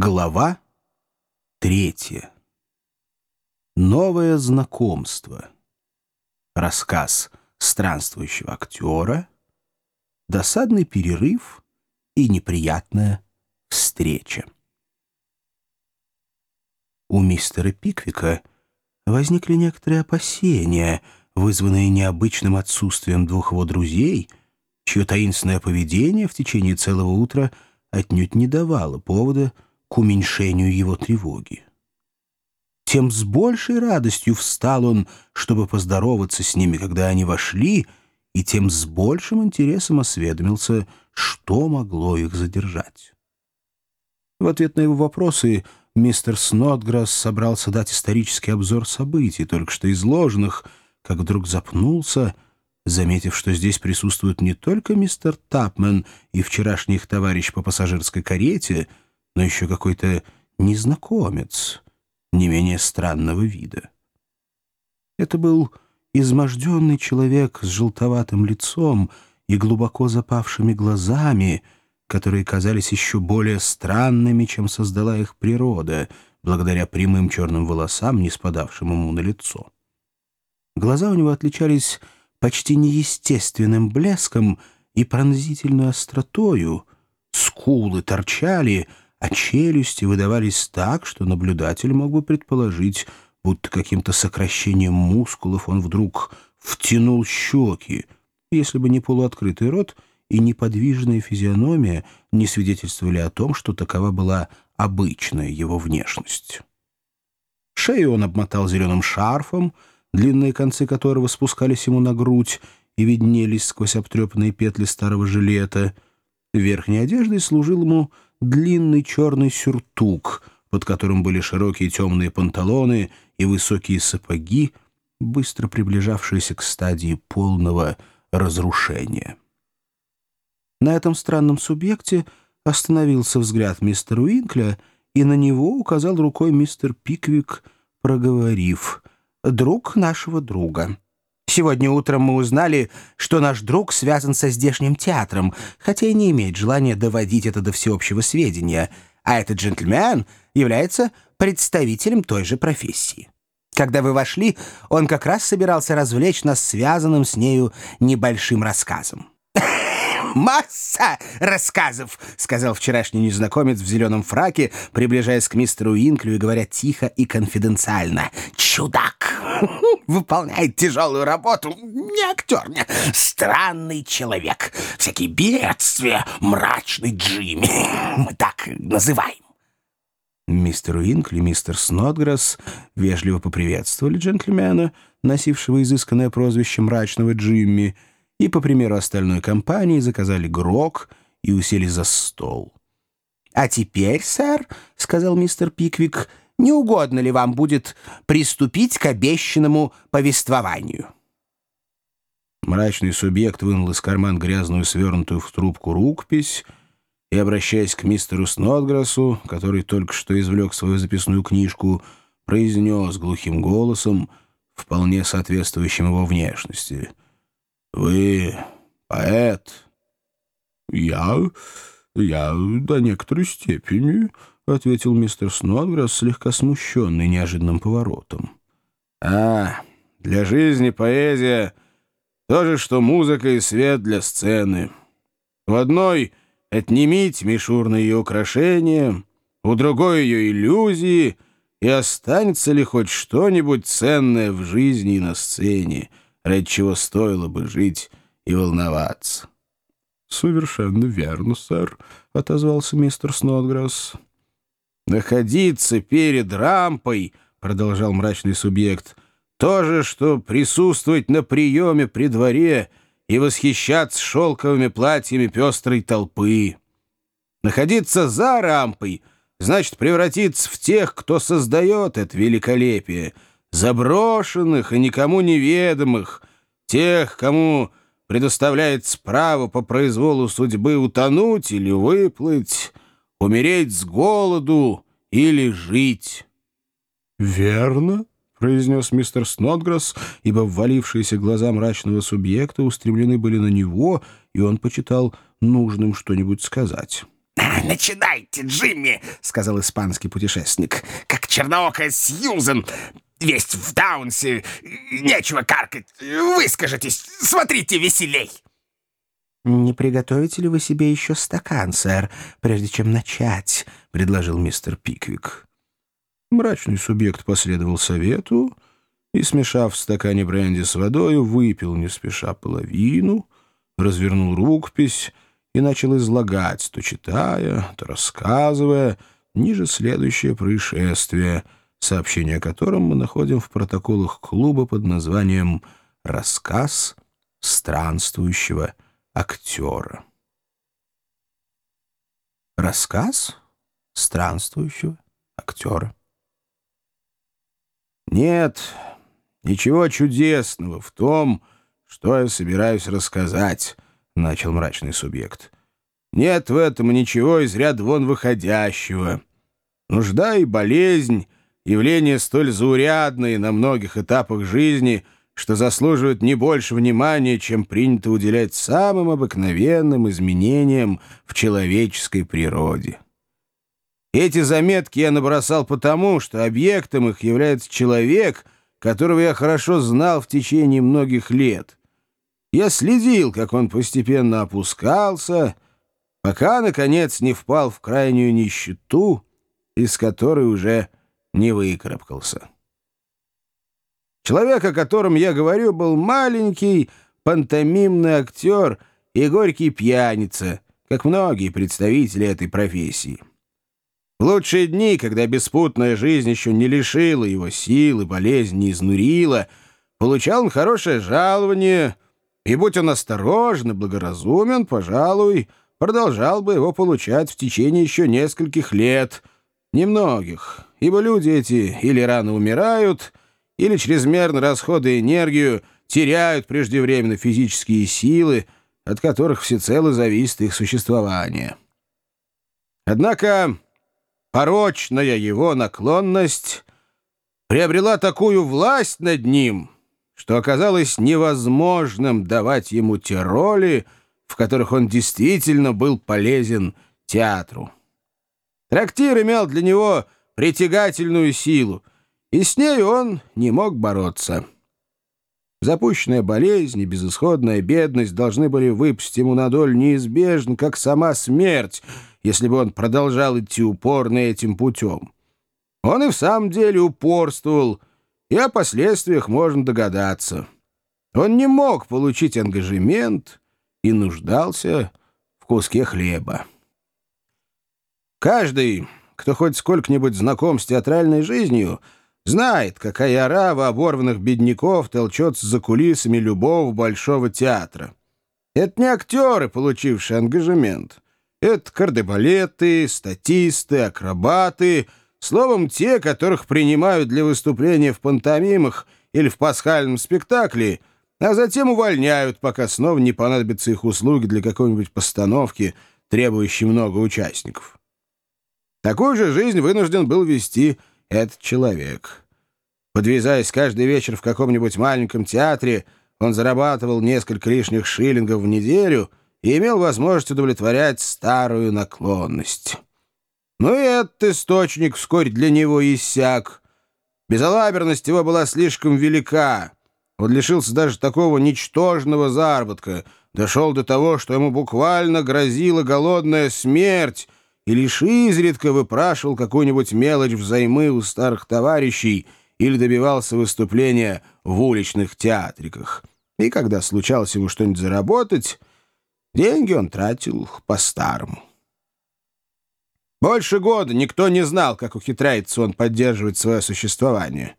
Глава третья. Новое знакомство. Рассказ странствующего актера. Досадный перерыв и неприятная встреча. У мистера Пиквика возникли некоторые опасения, вызванные необычным отсутствием двух его друзей, чье таинственное поведение в течение целого утра отнюдь не давало повода к уменьшению его тревоги. Тем с большей радостью встал он, чтобы поздороваться с ними, когда они вошли, и тем с большим интересом осведомился, что могло их задержать. В ответ на его вопросы мистер Снотграсс собрался дать исторический обзор событий, только что изложенных, как вдруг запнулся, заметив, что здесь присутствуют не только мистер Тапмен и вчерашний их товарищ по пассажирской карете — но еще какой-то незнакомец, не менее странного вида. Это был изможденный человек с желтоватым лицом и глубоко запавшими глазами, которые казались еще более странными, чем создала их природа, благодаря прямым черным волосам, не спадавшим ему на лицо. Глаза у него отличались почти неестественным блеском и пронзительной остротою, скулы торчали — а челюсти выдавались так, что наблюдатель мог бы предположить, будто каким-то сокращением мускулов он вдруг втянул щеки, если бы не полуоткрытый рот и неподвижная физиономия не свидетельствовали о том, что такова была обычная его внешность. Шею он обмотал зеленым шарфом, длинные концы которого спускались ему на грудь и виднелись сквозь обтрепанные петли старого жилета. Верхней одеждой служил ему длинный черный сюртук, под которым были широкие темные панталоны и высокие сапоги, быстро приближавшиеся к стадии полного разрушения. На этом странном субъекте остановился взгляд мистера Уинкля, и на него указал рукой мистер Пиквик, проговорив «Друг нашего друга». Сегодня утром мы узнали, что наш друг связан со здешним театром, хотя и не имеет желания доводить это до всеобщего сведения, а этот джентльмен является представителем той же профессии. Когда вы вошли, он как раз собирался развлечь нас связанным с нею небольшим рассказом. «Масса рассказов!» — сказал вчерашний незнакомец в зеленом фраке, приближаясь к мистеру Инклю и говоря тихо и конфиденциально. «Чудак! Выполняет тяжелую работу. Не актер, не. Странный человек. Всякие бедствия. Мрачный Джимми. Мы так называем». Мистер Уинкли мистер Снотграсс вежливо поприветствовали джентльмена, носившего изысканное прозвище мрачного Джимми, и, по примеру остальной компании, заказали грок и усели за стол. «А теперь, сэр, — сказал мистер Пиквик, — не угодно ли вам будет приступить к обещанному повествованию?» Мрачный субъект вынул из карман грязную свернутую в трубку рукопись и, обращаясь к мистеру Снотграссу, который только что извлек свою записную книжку, произнес глухим голосом, вполне соответствующим его внешности — «Вы поэт?» «Я... я до некоторой степени», — ответил мистер Снодграсс, слегка смущенный неожиданным поворотом. «А, для жизни поэзия — то же, что музыка и свет для сцены. В одной — отнимите мишурные ее украшения, у другой — ее иллюзии, и останется ли хоть что-нибудь ценное в жизни и на сцене — ради чего стоило бы жить и волноваться. — Совершенно верно, сэр, — отозвался мистер Снотграсс. — Находиться перед рампой, — продолжал мрачный субъект, — то же, что присутствовать на приеме при дворе и восхищаться шелковыми платьями пестрой толпы. Находиться за рампой — значит превратиться в тех, кто создает это великолепие — заброшенных и никому неведомых, тех, кому предоставляется право по произволу судьбы утонуть или выплыть, умереть с голоду или жить. «Верно», — произнес мистер Снотграсс, ибо ввалившиеся глаза мрачного субъекта устремлены были на него, и он почитал нужным что-нибудь сказать. «Начинайте, Джимми!» — сказал испанский путешественник. «Как черноокая Сьюзен, весь в Даунсе, нечего каркать. Выскажитесь, смотрите веселей!» «Не приготовите ли вы себе еще стакан, сэр, прежде чем начать?» — предложил мистер Пиквик. Мрачный субъект последовал совету и, смешав в стакане бренди с водой, выпил не спеша половину, развернул рукопись и начал излагать, то читая, то рассказывая, ниже следующее происшествие, сообщение о котором мы находим в протоколах клуба под названием «Рассказ странствующего актера». Рассказ странствующего актера. Нет ничего чудесного в том, что я собираюсь рассказать, — начал мрачный субъект. Нет в этом ничего из ряда вон выходящего. Нужда и болезнь — явления столь заурядные на многих этапах жизни, что заслуживают не больше внимания, чем принято уделять самым обыкновенным изменениям в человеческой природе. Эти заметки я набросал потому, что объектом их является человек, которого я хорошо знал в течение многих лет. Я следил, как он постепенно опускался, пока, наконец, не впал в крайнюю нищету, из которой уже не выкарабкался. Человек, о котором я говорю, был маленький пантомимный актер и горький пьяница, как многие представители этой профессии. В лучшие дни, когда беспутная жизнь еще не лишила его сил и болезнь не изнурила, получал он хорошее жалование, и, будь он осторожен и благоразумен, пожалуй, продолжал бы его получать в течение еще нескольких лет, немногих, ибо люди эти или рано умирают, или чрезмерно расходуя энергию, теряют преждевременно физические силы, от которых всецело зависит их существование. Однако порочная его наклонность приобрела такую власть над ним, что оказалось невозможным давать ему те роли, в которых он действительно был полезен театру. Трактир имел для него притягательную силу, и с ней он не мог бороться. Запущенная болезнь и безысходная бедность должны были выпасть ему на долю неизбежно, как сама смерть, если бы он продолжал идти упорно этим путем. Он и в самом деле упорствовал, и о последствиях можно догадаться. Он не мог получить ангажемент и нуждался в куске хлеба. Каждый, кто хоть сколько-нибудь знаком с театральной жизнью — Знает, какая орава оборванных бедняков толчется за кулисами любого большого театра. Это не актеры, получившие ангажемент. Это кардебалеты, статисты, акробаты, словом, те, которых принимают для выступления в пантомимах или в пасхальном спектакле, а затем увольняют, пока снова не понадобятся их услуги для какой-нибудь постановки, требующей много участников. Такую же жизнь вынужден был вести этот человек. Подвязаясь каждый вечер в каком-нибудь маленьком театре, он зарабатывал несколько лишних шиллингов в неделю и имел возможность удовлетворять старую наклонность. Но и этот источник вскоре для него иссяк. Безалаберность его была слишком велика. Он лишился даже такого ничтожного заработка, дошел до того, что ему буквально грозила голодная смерть, и лишь изредка выпрашивал какую-нибудь мелочь взаймы у старых товарищей или добивался выступления в уличных театриках. И когда случалось ему что-нибудь заработать, деньги он тратил по-старому. Больше года никто не знал, как ухитряется он поддерживать свое существование.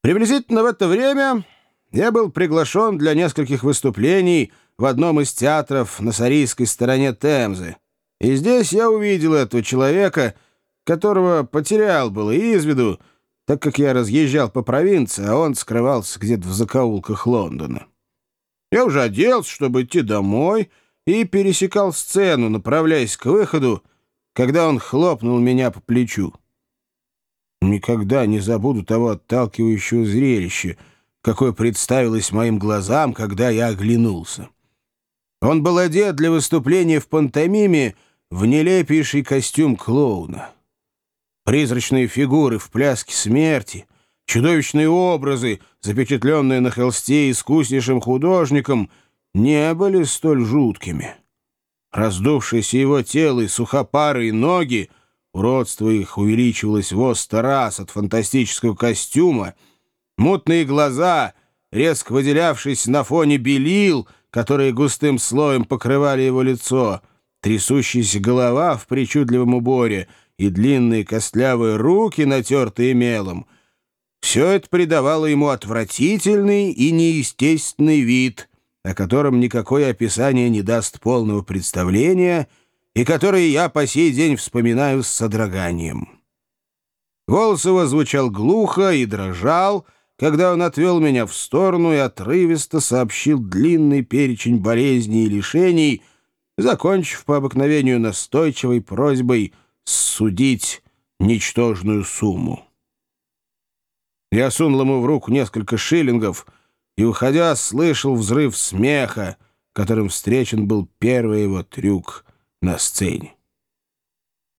Приблизительно в это время я был приглашен для нескольких выступлений в одном из театров на Сарийской стороне Темзы, и здесь я увидел этого человека, которого потерял было из виду, так как я разъезжал по провинции, а он скрывался где-то в закоулках Лондона. Я уже оделся, чтобы идти домой, и пересекал сцену, направляясь к выходу, когда он хлопнул меня по плечу. Никогда не забуду того отталкивающего зрелища, какое представилось моим глазам, когда я оглянулся. Он был одет для выступления в пантомиме в нелепейший костюм клоуна. Призрачные фигуры в пляске смерти, чудовищные образы, запечатленные на холсте искуснейшим художником, не были столь жуткими. Раздувшееся его тело и сухопарые ноги, уродство их увеличивалось в сто раз от фантастического костюма, мутные глаза, резко выделявшись на фоне белил, которые густым слоем покрывали его лицо, трясущаяся голова в причудливом уборе и длинные костлявые руки, натертые мелом — все это придавало ему отвратительный и неестественный вид — о котором никакое описание не даст полного представления и который я по сей день вспоминаю с содроганием. Голос его звучал глухо и дрожал, когда он отвел меня в сторону и отрывисто сообщил длинный перечень болезней и лишений, закончив по обыкновению настойчивой просьбой судить ничтожную сумму. Я сунул ему в руку несколько шиллингов — и, уходя, слышал взрыв смеха, которым встречен был первый его трюк на сцене.